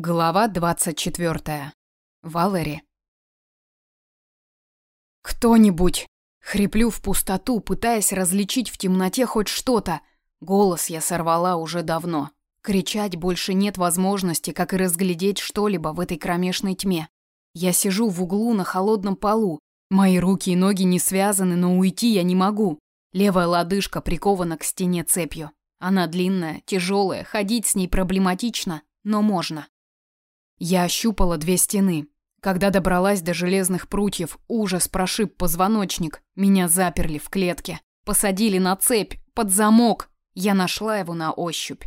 Глава 24. Валери. Кто-нибудь, хриплю в пустоту, пытаясь различить в темноте хоть что-то. Голос я сорвала уже давно. Кричать больше нет возможности, как и разглядеть что-либо в этой кромешной тьме. Я сижу в углу на холодном полу. Мои руки и ноги не связаны, но уйти я не могу. Левая лодыжка прикована к стене цепью. Она длинная, тяжелая, ходить с ней проблематично, но можно. Я ощупала две стены. Когда добралась до железных прутьев, ужас прошиб позвоночник. Меня заперли в клетке. Посадили на цепь, под замок. Я нашла его на ощупь.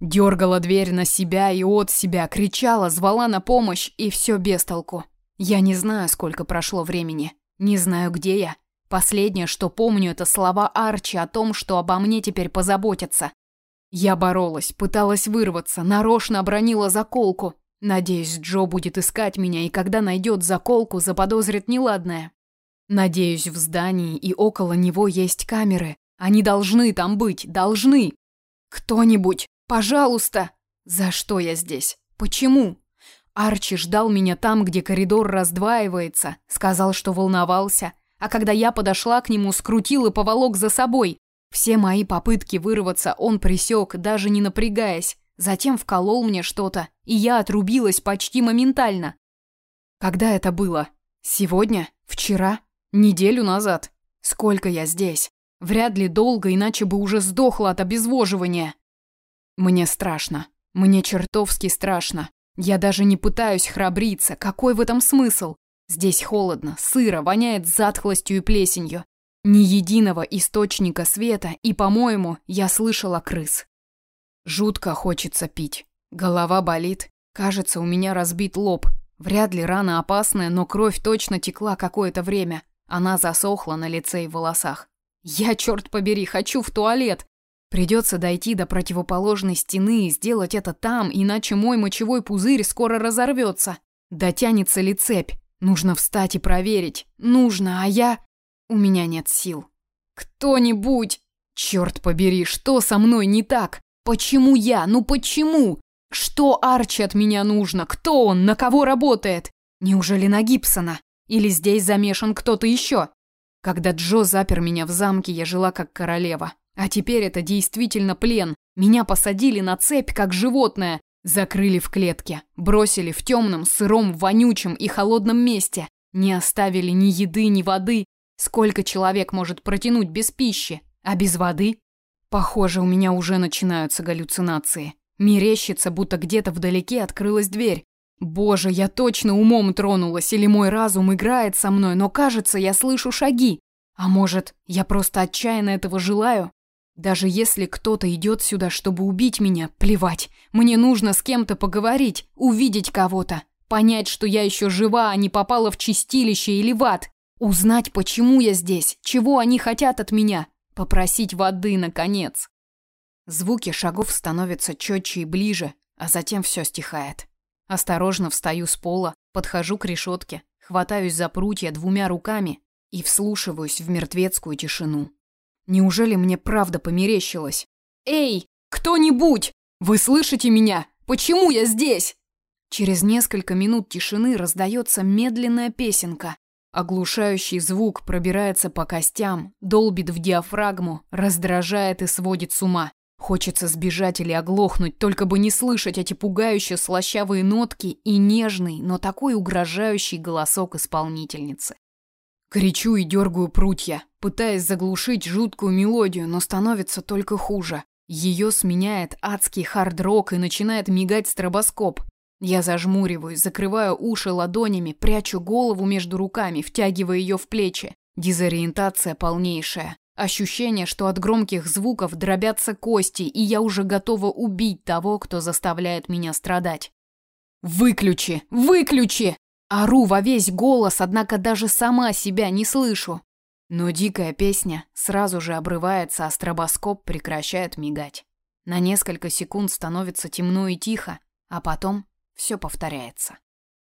Дергала дверь на себя и от себя, кричала, звала на помощь, и все без толку. Я не знаю, сколько прошло времени. Не знаю, где я. Последнее, что помню, это слова Арчи о том, что обо мне теперь позаботятся. Я боролась, пыталась вырваться, нарочно обронила заколку, Надеюсь, Джо будет искать меня и когда найдет заколку, заподозрит неладное. Надеюсь, в здании и около него есть камеры. Они должны там быть, должны. Кто-нибудь, пожалуйста. За что я здесь? Почему? Арчи ждал меня там, где коридор раздваивается, сказал, что волновался, а когда я подошла к нему, скрутил и поволок за собой. Все мои попытки вырваться он пресек, даже не напрягаясь. Затем вколол мне что-то, и я отрубилась почти моментально. Когда это было? Сегодня? Вчера? Неделю назад? Сколько я здесь? Вряд ли долго, иначе бы уже сдохла от обезвоживания. Мне страшно. Мне чертовски страшно. Я даже не пытаюсь храбриться. Какой в этом смысл? Здесь холодно, сыро, воняет затхлостью и плесенью. Ни единого источника света, и, по-моему, я слышала крыс. Жутко хочется пить. Голова болит. Кажется, у меня разбит лоб. Вряд ли рана опасная, но кровь точно текла какое-то время. Она засохла на лице и волосах. Я, черт побери, хочу в туалет. Придется дойти до противоположной стены и сделать это там, иначе мой мочевой пузырь скоро разорвется. Дотянется ли цепь? Нужно встать и проверить. Нужно, а я... У меня нет сил. Кто-нибудь! Черт побери, что со мной не так? Почему я? Ну почему? Что Арчи от меня нужно? Кто он? На кого работает? Неужели на Гибсона? Или здесь замешан кто-то еще? Когда Джо запер меня в замке, я жила как королева. А теперь это действительно плен. Меня посадили на цепь, как животное. Закрыли в клетке. Бросили в темном, сыром, вонючем и холодном месте. Не оставили ни еды, ни воды. Сколько человек может протянуть без пищи? А без воды? Похоже, у меня уже начинаются галлюцинации. Мерещится, будто где-то вдалеке открылась дверь. Боже, я точно умом тронулась, или мой разум играет со мной, но кажется, я слышу шаги. А может, я просто отчаянно этого желаю? Даже если кто-то идет сюда, чтобы убить меня, плевать. Мне нужно с кем-то поговорить, увидеть кого-то, понять, что я еще жива, а не попала в чистилище или в ад. Узнать, почему я здесь, чего они хотят от меня, Попросить воды, наконец. Звуки шагов становятся четче и ближе, а затем все стихает. Осторожно встаю с пола, подхожу к решетке, хватаюсь за прутья двумя руками и вслушиваюсь в мертвецкую тишину. Неужели мне правда померещилось? «Эй, кто-нибудь! Вы слышите меня? Почему я здесь?» Через несколько минут тишины раздается медленная песенка, Оглушающий звук пробирается по костям, долбит в диафрагму, раздражает и сводит с ума. Хочется сбежать или оглохнуть, только бы не слышать эти пугающие слащавые нотки и нежный, но такой угрожающий голосок исполнительницы. Кричу и дергаю прутья, пытаясь заглушить жуткую мелодию, но становится только хуже. Ее сменяет адский хард-рок и начинает мигать стробоскоп. Я зажмуриваюсь, закрываю уши ладонями, прячу голову между руками, втягивая ее в плечи. Дезориентация полнейшая. Ощущение, что от громких звуков дробятся кости, и я уже готова убить того, кто заставляет меня страдать. «Выключи! Выключи!» Ору во весь голос, однако даже сама себя не слышу. Но дикая песня сразу же обрывается, а стробоскоп прекращает мигать. На несколько секунд становится темно и тихо, а потом все повторяется.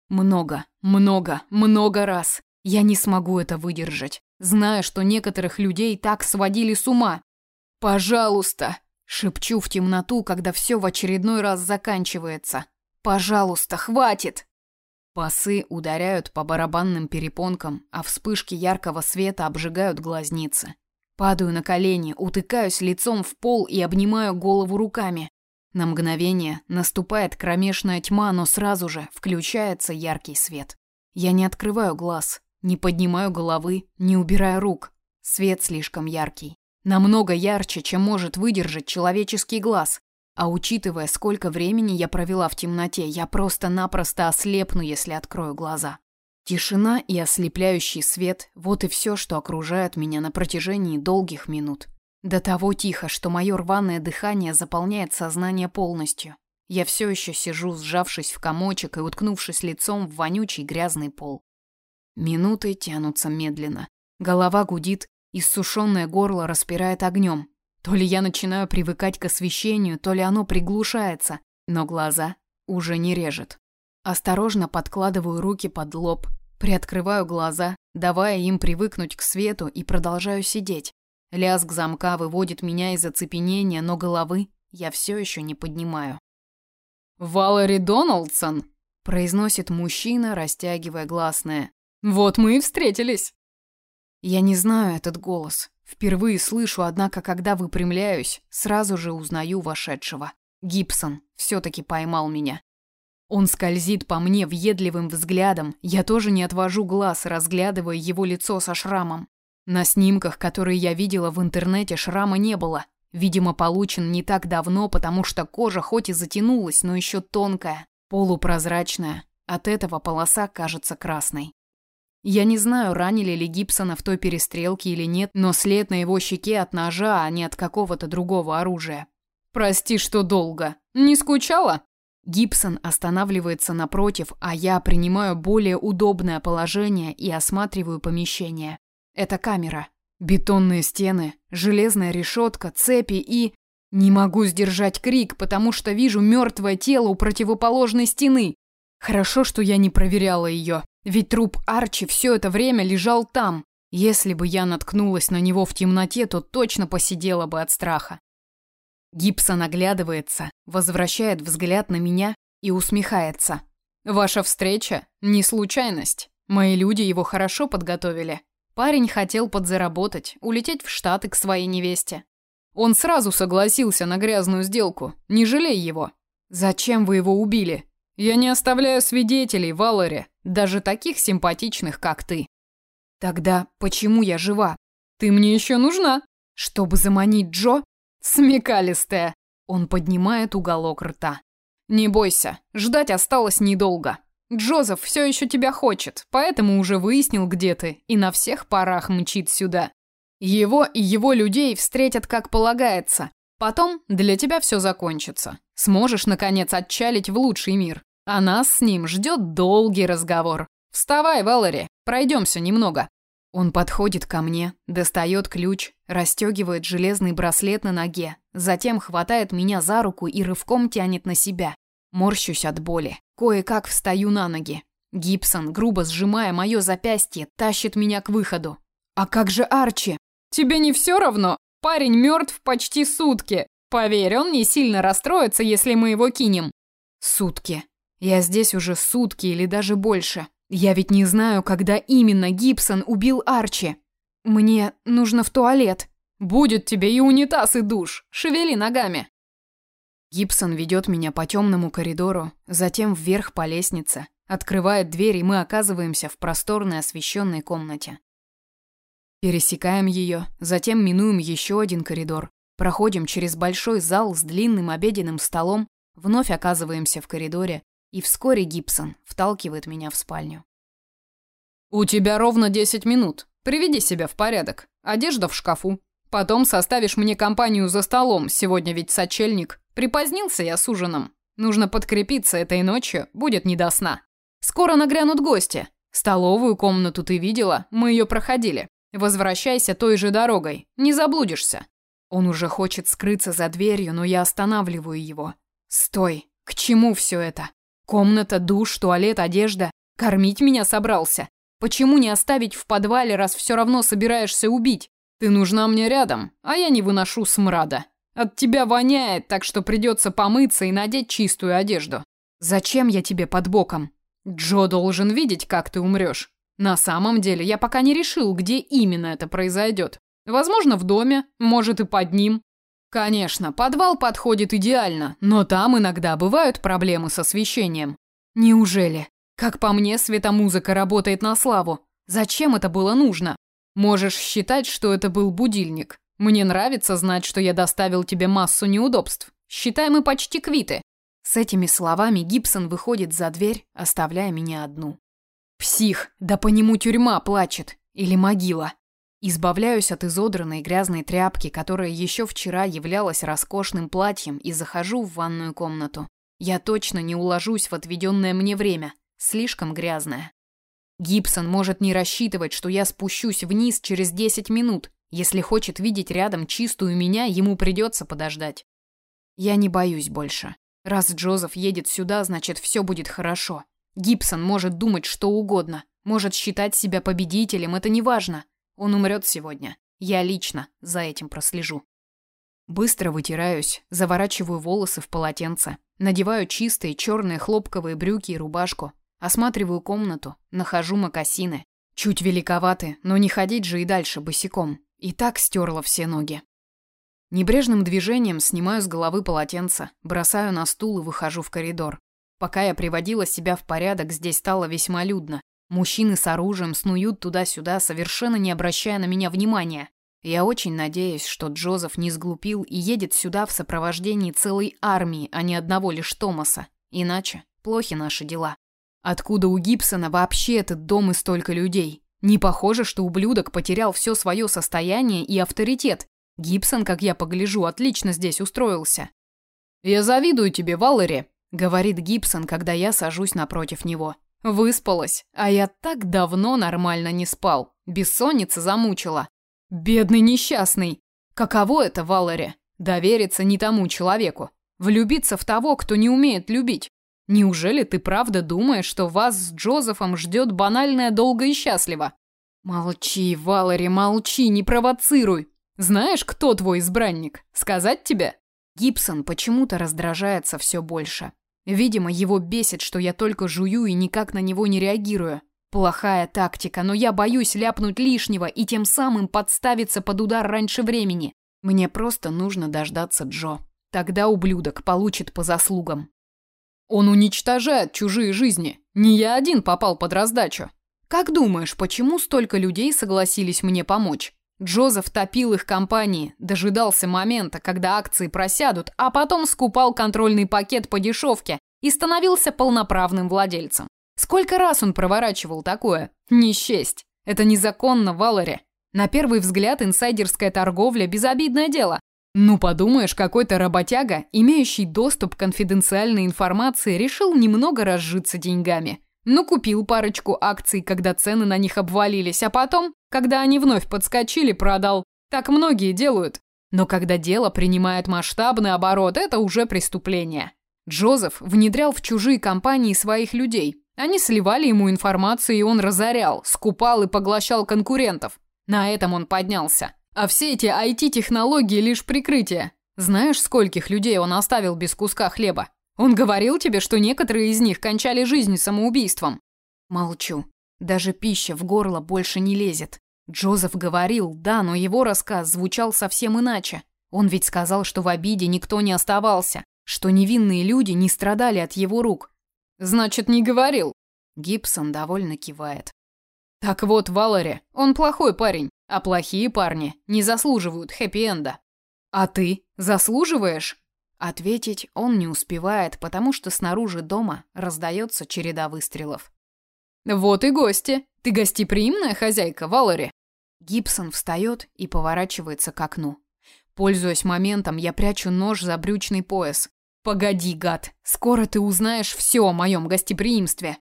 Много, много, много раз. Я не смогу это выдержать, зная, что некоторых людей так сводили с ума. Пожалуйста, шепчу в темноту, когда все в очередной раз заканчивается. Пожалуйста, хватит!» Басы ударяют по барабанным перепонкам, а вспышки яркого света обжигают глазницы. Падаю на колени, утыкаюсь лицом в пол и обнимаю голову руками. На мгновение наступает кромешная тьма, но сразу же включается яркий свет. Я не открываю глаз, не поднимаю головы, не убираю рук. Свет слишком яркий. Намного ярче, чем может выдержать человеческий глаз. А учитывая, сколько времени я провела в темноте, я просто-напросто ослепну, если открою глаза. Тишина и ослепляющий свет – вот и все, что окружает меня на протяжении долгих минут. До того тихо, что мое рваное дыхание заполняет сознание полностью. Я все еще сижу, сжавшись в комочек и уткнувшись лицом в вонючий грязный пол. Минуты тянутся медленно. Голова гудит, иссушенное горло распирает огнем. То ли я начинаю привыкать к освещению, то ли оно приглушается, но глаза уже не режет. Осторожно подкладываю руки под лоб, приоткрываю глаза, давая им привыкнуть к свету и продолжаю сидеть. Лязг замка выводит меня из оцепенения, но головы я все еще не поднимаю. «Валери Доналдсон!» – произносит мужчина, растягивая гласное. «Вот мы и встретились!» Я не знаю этот голос. Впервые слышу, однако, когда выпрямляюсь, сразу же узнаю вошедшего. Гибсон все-таки поймал меня. Он скользит по мне въедливым взглядом, я тоже не отвожу глаз, разглядывая его лицо со шрамом. На снимках, которые я видела в интернете, шрама не было. Видимо, получен не так давно, потому что кожа хоть и затянулась, но еще тонкая, полупрозрачная. От этого полоса кажется красной. Я не знаю, ранили ли Гибсона в той перестрелке или нет, но след на его щеке от ножа, а не от какого-то другого оружия. «Прости, что долго. Не скучала?» Гибсон останавливается напротив, а я принимаю более удобное положение и осматриваю помещение. Это камера. Бетонные стены, железная решетка, цепи и... Не могу сдержать крик, потому что вижу мертвое тело у противоположной стены. Хорошо, что я не проверяла ее. Ведь труп Арчи все это время лежал там. Если бы я наткнулась на него в темноте, то точно посидела бы от страха. Гибсон оглядывается, возвращает взгляд на меня и усмехается. Ваша встреча не случайность. Мои люди его хорошо подготовили. Парень хотел подзаработать, улететь в Штаты к своей невесте. Он сразу согласился на грязную сделку. Не жалей его. Зачем вы его убили? Я не оставляю свидетелей, Валери. Даже таких симпатичных, как ты. Тогда почему я жива? Ты мне еще нужна. Чтобы заманить Джо? Смекалистая. Он поднимает уголок рта. Не бойся, ждать осталось недолго. Джозеф все еще тебя хочет, поэтому уже выяснил, где ты, и на всех парах мчит сюда. Его и его людей встретят как полагается. Потом для тебя все закончится. Сможешь, наконец, отчалить в лучший мир. А нас с ним ждет долгий разговор. Вставай, Валери, пройдемся немного. Он подходит ко мне, достает ключ, расстегивает железный браслет на ноге, затем хватает меня за руку и рывком тянет на себя. Морщусь от боли. Кое-как встаю на ноги. Гибсон, грубо сжимая мое запястье, тащит меня к выходу. «А как же Арчи?» «Тебе не все равно? Парень мертв почти сутки. Поверь, он не сильно расстроится, если мы его кинем». «Сутки. Я здесь уже сутки или даже больше. Я ведь не знаю, когда именно Гибсон убил Арчи. Мне нужно в туалет. Будет тебе и унитаз, и душ. Шевели ногами. Гибсон ведет меня по темному коридору, затем вверх по лестнице, открывает дверь, и мы оказываемся в просторной освещенной комнате. Пересекаем ее, затем минуем еще один коридор, проходим через большой зал с длинным обеденным столом, вновь оказываемся в коридоре, и вскоре Гибсон вталкивает меня в спальню. «У тебя ровно 10 минут. Приведи себя в порядок. Одежда в шкафу. Потом составишь мне компанию за столом, сегодня ведь сочельник. Припозднился я с ужином. Нужно подкрепиться этой ночью, будет не до сна. Скоро нагрянут гости. Столовую комнату ты видела, мы ее проходили. Возвращайся той же дорогой, не заблудишься». Он уже хочет скрыться за дверью, но я останавливаю его. «Стой! К чему все это? Комната, душ, туалет, одежда. Кормить меня собрался. Почему не оставить в подвале, раз все равно собираешься убить? Ты нужна мне рядом, а я не выношу смрада. От тебя воняет, так что придется помыться и надеть чистую одежду. Зачем я тебе под боком? Джо должен видеть, как ты умрешь. На самом деле, я пока не решил, где именно это произойдет. Возможно, в доме, может и под ним. Конечно, подвал подходит идеально, но там иногда бывают проблемы с освещением. Неужели? Как по мне, светомузыка работает на славу. Зачем это было нужно? Можешь считать, что это был будильник. Мне нравится знать, что я доставил тебе массу неудобств. Считай, мы почти квиты. С этими словами Гибсон выходит за дверь, оставляя меня одну. Псих, да по нему тюрьма плачет. Или могила. Избавляюсь от изодранной грязной тряпки, которая еще вчера являлась роскошным платьем, и захожу в ванную комнату. Я точно не уложусь в отведенное мне время. Слишком грязное. Гибсон может не рассчитывать, что я спущусь вниз через 10 минут. Если хочет видеть рядом чистую меня, ему придется подождать. Я не боюсь больше. Раз Джозеф едет сюда, значит, все будет хорошо. Гибсон может думать что угодно, может считать себя победителем, это не важно. Он умрет сегодня. Я лично за этим прослежу. Быстро вытираюсь, заворачиваю волосы в полотенце, надеваю чистые черные хлопковые брюки и рубашку, осматриваю комнату, нахожу мокасины. Чуть великоваты, но не ходить же и дальше босиком. И так стерла все ноги. Небрежным движением снимаю с головы полотенце, бросаю на стул и выхожу в коридор. Пока я приводила себя в порядок, здесь стало весьма людно. Мужчины с оружием снуют туда-сюда, совершенно не обращая на меня внимания. Я очень надеюсь, что Джозеф не сглупил и едет сюда в сопровождении целой армии, а не одного лишь Томаса. Иначе плохи наши дела. Откуда у Гибсона вообще этот дом и столько людей? Не похоже, что ублюдок потерял все свое состояние и авторитет, Гибсон, как я погляжу, отлично здесь устроился. «Я завидую тебе, Валери», — говорит Гибсон, когда я сажусь напротив него. Выспалась, а я так давно нормально не спал. Бессонница замучила. Бедный несчастный. Каково это, Валери? Довериться не тому человеку. Влюбиться в того, кто не умеет любить. Неужели ты правда думаешь, что вас с Джозефом ждет банальное долго и счастливо? Молчи, Валери, молчи, не провоцируй. Знаешь, кто твой избранник? Сказать тебе? Гибсон почему-то раздражается все больше. Видимо, его бесит, что я только жую и никак на него не реагирую. Плохая тактика, но я боюсь ляпнуть лишнего и тем самым подставиться под удар раньше времени. Мне просто нужно дождаться Джо. Тогда ублюдок получит по заслугам. Он уничтожает чужие жизни. Не я один попал под раздачу. Как думаешь, почему столько людей согласились мне помочь? Джозеф топил их компании, дожидался момента, когда акции просядут, а потом скупал контрольный пакет по дешевке и становился полноправным владельцем. Сколько раз он проворачивал такое? Не счесть. Это незаконно, Валери. На первый взгляд инсайдерская торговля – безобидное дело. Ну, подумаешь, какой-то работяга, имеющий доступ к конфиденциальной информации, решил немного разжиться деньгами. Ну, купил парочку акций, когда цены на них обвалились, а потом, когда они вновь подскочили, продал. Так многие делают. Но когда дело принимает масштабный оборот, это уже преступление. Джозеф внедрял в чужие компании своих людей. Они сливали ему информацию, и он разорял, скупал и поглощал конкурентов. На этом он поднялся. А все эти IT-технологии лишь прикрытие. Знаешь, скольких людей он оставил без куска хлеба? Он говорил тебе, что некоторые из них кончали жизнь самоубийством. Молчу. Даже пища в горло больше не лезет. Джозеф говорил, да, но его рассказ звучал совсем иначе. Он ведь сказал, что в обиде никто не оставался, что невинные люди не страдали от его рук. Значит, не говорил. Гибсон довольно кивает. Так вот, Валери, он плохой парень, а плохие парни не заслуживают хэппи-энда. А ты заслуживаешь? Ответить он не успевает, потому что снаружи дома раздается череда выстрелов. «Вот и гости! Ты гостеприимная хозяйка, Валери!» Гибсон встает и поворачивается к окну. Пользуясь моментом, я прячу нож за брючный пояс. «Погоди, гад! Скоро ты узнаешь все о моем гостеприимстве!»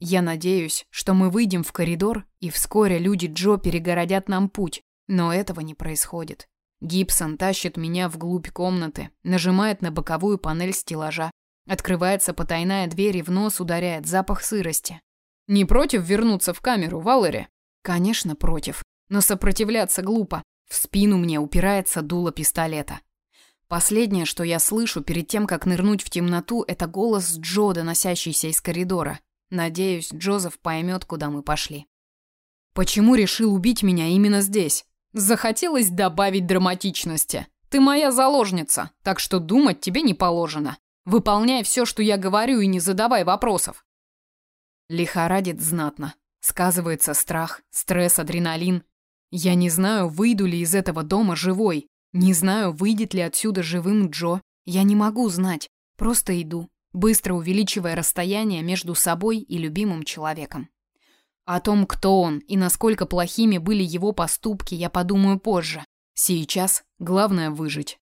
Я надеюсь, что мы выйдем в коридор, и вскоре люди Джо перегородят нам путь, но этого не происходит. Гибсон тащит меня вглубь комнаты, нажимает на боковую панель стеллажа. Открывается потайная дверь и в нос ударяет запах сырости. Не против вернуться в камеру, Валери? Конечно, против. Но сопротивляться глупо. В спину мне упирается дуло пистолета. Последнее, что я слышу перед тем, как нырнуть в темноту, это голос Джо, доносящийся из коридора. Надеюсь, Джозеф поймет, куда мы пошли. Почему решил убить меня именно здесь? Захотелось добавить драматичности. Ты моя заложница, так что думать тебе не положено. Выполняй все, что я говорю, и не задавай вопросов. Лихорадит знатно. Сказывается страх, стресс, адреналин. Я не знаю, выйду ли из этого дома живой. Не знаю, выйдет ли отсюда живым Джо. Я не могу знать. Просто иду, быстро увеличивая расстояние между собой и любимым человеком. О том, кто он и насколько плохими были его поступки, я подумаю позже. Сейчас главное выжить.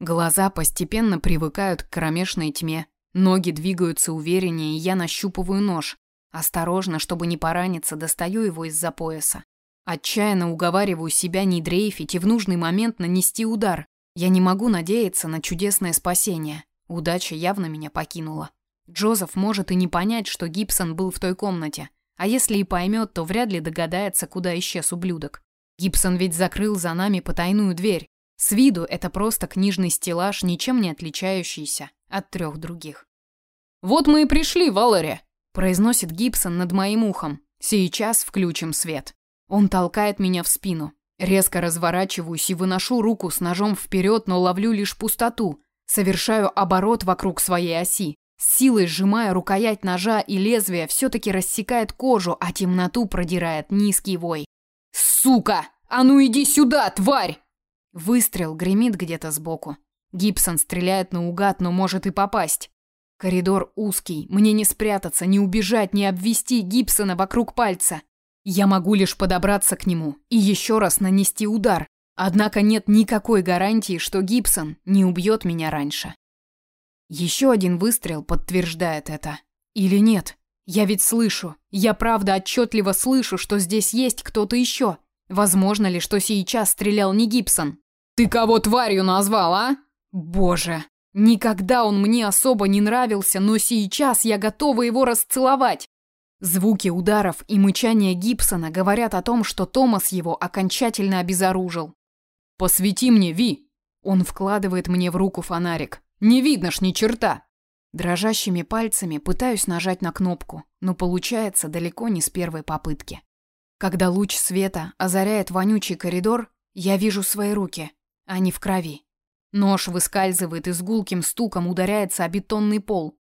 Глаза постепенно привыкают к кромешной тьме. Ноги двигаются увереннее, и я нащупываю нож. Осторожно, чтобы не пораниться, достаю его из-за пояса. Отчаянно уговариваю себя не дрейфить и в нужный момент нанести удар. Я не могу надеяться на чудесное спасение. Удача явно меня покинула. Джозеф может и не понять, что Гибсон был в той комнате. А если и поймет, то вряд ли догадается, куда исчез ублюдок. Гибсон ведь закрыл за нами потайную дверь. С виду это просто книжный стеллаж, ничем не отличающийся от трех других. «Вот мы и пришли, Валери», – произносит Гибсон над моим ухом. «Сейчас включим свет». Он толкает меня в спину. Резко разворачиваюсь и выношу руку с ножом вперед, но ловлю лишь пустоту. Совершаю оборот вокруг своей оси. С силой сжимая рукоять ножа, и лезвие все-таки рассекает кожу, а темноту продирает низкий вой. «Сука! А ну иди сюда, тварь!» Выстрел гремит где-то сбоку. Гибсон стреляет наугад, но может и попасть. Коридор узкий, мне не спрятаться, не убежать, не обвести Гибсона вокруг пальца. Я могу лишь подобраться к нему и еще раз нанести удар. Однако нет никакой гарантии, что Гибсон не убьет меня раньше. Еще один выстрел подтверждает это. Или нет? Я ведь слышу, я правда отчетливо слышу, что здесь есть кто-то еще. Возможно ли, что сейчас стрелял не Гибсон? Ты кого тварью назвал, а? Боже, никогда он мне особо не нравился, но сейчас я готова его расцеловать. Звуки ударов и мычания Гибсона говорят о том, что Томас его окончательно обезоружил. «Посвети мне, Ви!» Он вкладывает мне в руку фонарик. «Не видно ж ни черта!» Дрожащими пальцами пытаюсь нажать на кнопку, но получается далеко не с первой попытки. Когда луч света озаряет вонючий коридор, я вижу свои руки. Они в крови. Нож выскальзывает и с гулким стуком ударяется о бетонный пол.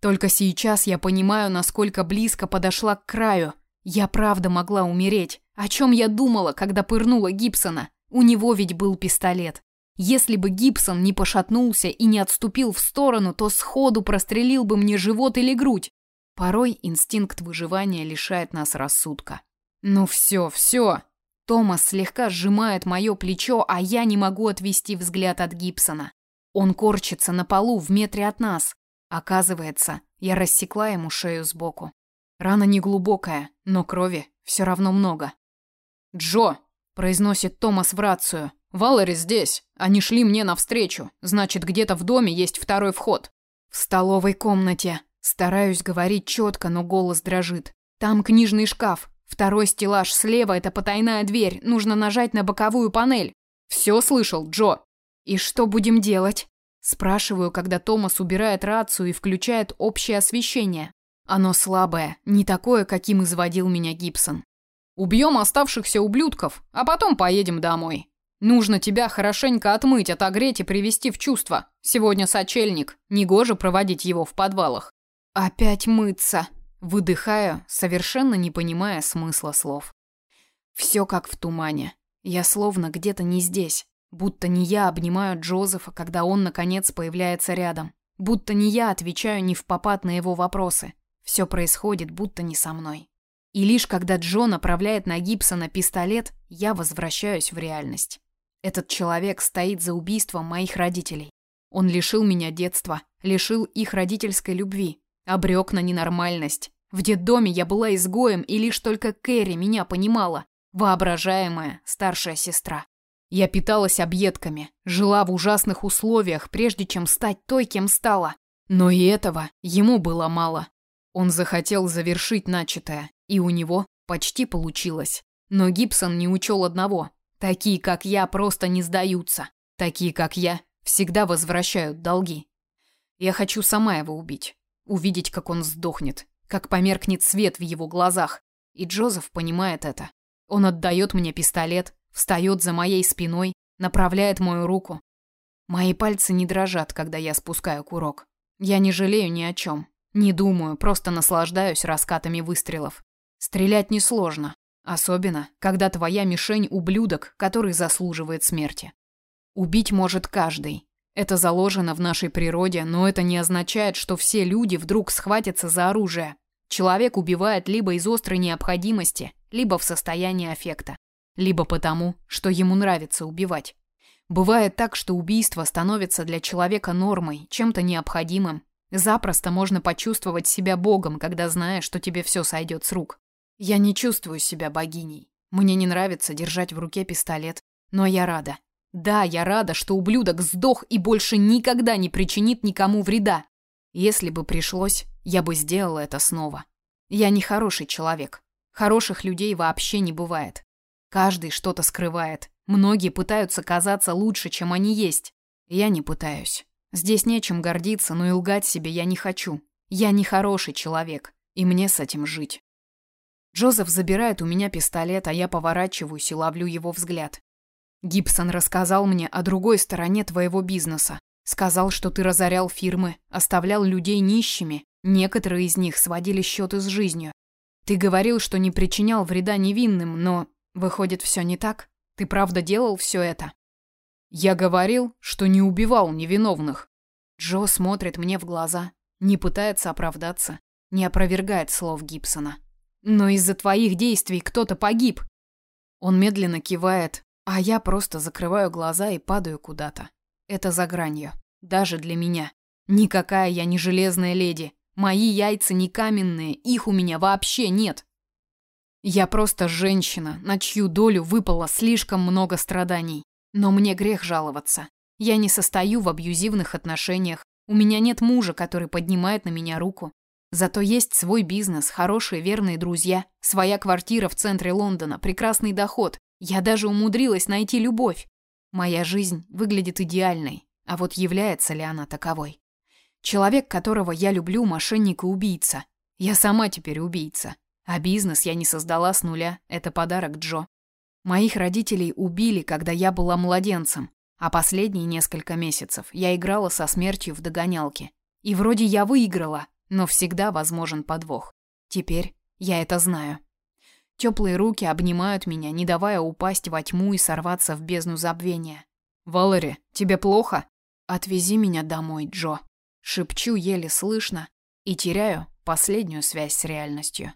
Только сейчас я понимаю, насколько близко подошла к краю. Я правда могла умереть. О чем я думала, когда пырнула Гибсона? У него ведь был пистолет. Если бы Гибсон не пошатнулся и не отступил в сторону, то сходу прострелил бы мне живот или грудь. Порой инстинкт выживания лишает нас рассудка. Ну все, все. Томас слегка сжимает мое плечо, а я не могу отвести взгляд от Гибсона. Он корчится на полу в метре от нас. Оказывается, я рассекла ему шею сбоку. Рана не глубокая, но крови все равно много. «Джо!» – произносит Томас в рацию. «Валери здесь. Они шли мне навстречу. Значит, где-то в доме есть второй вход». «В столовой комнате». Стараюсь говорить четко, но голос дрожит. «Там книжный шкаф. Второй стеллаж слева – это потайная дверь. Нужно нажать на боковую панель». «Все слышал, Джо?» «И что будем делать?» Спрашиваю, когда Томас убирает рацию и включает общее освещение. Оно слабое, не такое, каким изводил меня Гибсон. Убьем оставшихся ублюдков, а потом поедем домой. Нужно тебя хорошенько отмыть, отогреть и привести в чувство. Сегодня сочельник, негоже проводить его в подвалах. Опять мыться. Выдыхаю, совершенно не понимая смысла слов. Все как в тумане. Я словно где-то не здесь. Будто не я обнимаю Джозефа, когда он, наконец, появляется рядом. Будто не я отвечаю не в попад на его вопросы. Все происходит будто не со мной. И лишь когда Джо направляет на Гибсона пистолет, я возвращаюсь в реальность. Этот человек стоит за убийством моих родителей. Он лишил меня детства, лишил их родительской любви, обрек на ненормальность. В детдоме я была изгоем, и лишь только Кэрри меня понимала, воображаемая старшая сестра. Я питалась объедками, жила в ужасных условиях, прежде чем стать той, кем стала. Но и этого ему было мало. Он захотел завершить начатое, и у него почти получилось. Но Гибсон не учел одного. Такие, как я, просто не сдаются. Такие, как я, всегда возвращают долги. Я хочу сама его убить, увидеть, как он сдохнет, как померкнет свет в его глазах. И Джозеф понимает это. Он отдает мне пистолет, встает за моей спиной, направляет мою руку. Мои пальцы не дрожат, когда я спускаю курок. Я не жалею ни о чем. Не думаю, просто наслаждаюсь раскатами выстрелов. Стрелять несложно, особенно когда твоя мишень ублюдок, который заслуживает смерти. Убить может каждый. Это заложено в нашей природе, но это не означает, что все люди вдруг схватятся за оружие. Человек убивает либо из острой необходимости, либо в состоянии аффекта, либо потому, что ему нравится убивать. Бывает так, что убийство становится для человека нормой, чем-то необходимым. Запросто можно почувствовать себя богом, когда знаешь, что тебе все сойдет с рук. Я не чувствую себя богиней. Мне не нравится держать в руке пистолет, но я рада. Да, я рада, что ублюдок сдох и больше никогда не причинит никому вреда. Если бы пришлось, я бы сделала это снова. Я не хороший человек. Хороших людей вообще не бывает. Каждый что-то скрывает. Многие пытаются казаться лучше, чем они есть. Я не пытаюсь. Здесь нечем гордиться, но и лгать себе я не хочу. Я не хороший человек, и мне с этим жить. Джозеф забирает у меня пистолет, а я поворачиваюсь и ловлю его взгляд. Гибсон рассказал мне о другой стороне твоего бизнеса. Сказал, что ты разорял фирмы, оставлял людей нищими, некоторые из них сводили счеты с жизнью. Ты говорил, что не причинял вреда невинным, но выходит, все не так? Ты правда делал все это? Я говорил, что не убивал невиновных. Джо смотрит мне в глаза, не пытается оправдаться, не опровергает слов Гибсона. Но из-за твоих действий кто-то погиб. Он медленно кивает, а я просто закрываю глаза и падаю куда-то. Это за гранью. Даже для меня. Никакая я не железная леди. Мои яйца не каменные, их у меня вообще нет. Я просто женщина, на чью долю выпало слишком много страданий. Но мне грех жаловаться. Я не состою в абьюзивных отношениях. У меня нет мужа, который поднимает на меня руку. Зато есть свой бизнес, хорошие верные друзья, своя квартира в центре Лондона, прекрасный доход. Я даже умудрилась найти любовь. Моя жизнь выглядит идеальной, а вот является ли она таковой? Человек, которого я люблю, мошенник и убийца. Я сама теперь убийца. А бизнес я не создала с нуля, это подарок Джо. Моих родителей убили, когда я была младенцем, а последние несколько месяцев я играла со смертью в догонялки. И вроде я выиграла, но всегда возможен подвох. Теперь я это знаю. Теплые руки обнимают меня, не давая упасть во тьму и сорваться в бездну забвения. «Валери, тебе плохо?» «Отвези меня домой, Джо». Шепчу еле слышно и теряю последнюю связь с реальностью.